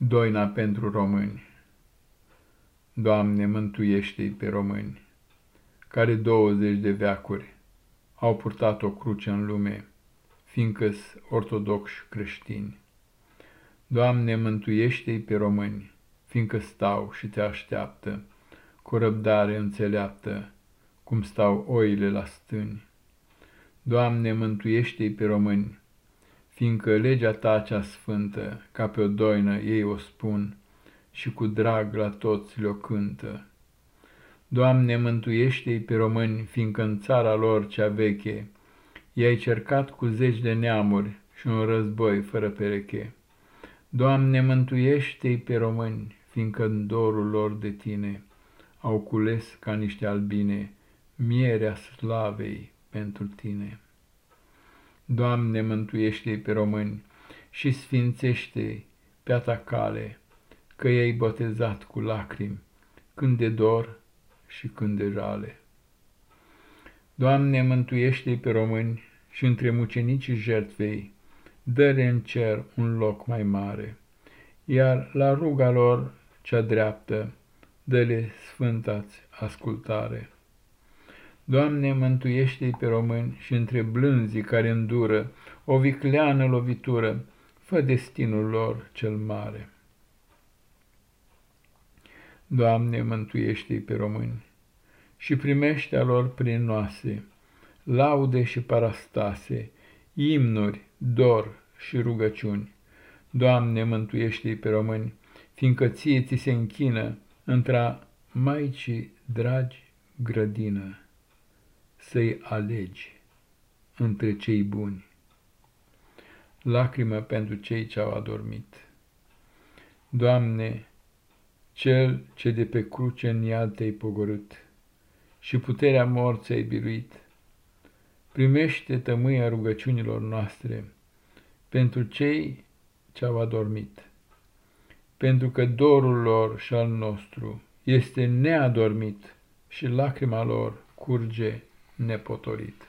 Doina pentru români Doamne, mântuiește-i pe români, care douăzeci de veacuri au purtat o cruce în lume, fiindcă-s ortodoxi creștini. Doamne, mântuiește-i pe români, fiindcă stau și te așteaptă, cu răbdare înțeleaptă, cum stau oile la stâni. Doamne, mântuiește-i pe români, fiindcă legea ta cea sfântă, ca pe o doină ei o spun, și cu drag la toți le-o cântă. Doamne, mântuiește-i pe români, fiindcă în țara lor cea veche, i-ai cercat cu zeci de neamuri și un război fără pereche. Doamne, mântuiește-i pe români, fiindcă în dorul lor de tine au cules ca niște albine mierea slavei pentru tine. Doamne, mântuiește pe români și sfințește pe a ta cale, că i-ai botezat cu lacrimi, când de dor și când de jale. Doamne, mântuiește pe români și între mucenicii jertfei, dă-le în cer un loc mai mare, iar la ruga lor cea dreaptă, dă-le sfântați ascultare. Doamne, mântuiește-i pe români și între blânzii care îndură o vicleană lovitură, fă destinul lor cel mare. Doamne, mântuiește-i pe români și primește a lor prin noase, laude și parastase, imnuri, dor și rugăciuni. Doamne, mântuiește-i pe români, fiindcă ție ți se închină într-a Maicii dragi grădină să-i alegi între cei buni. Lacrimă pentru cei ce au adormit. Doamne, Cel ce de pe cruce în iad te-ai pogorât și puterea morții ai biruit, primește tămâia rugăciunilor noastre pentru cei ce au adormit, pentru că dorul lor și al nostru este neadormit și lacrima lor curge nepotorit.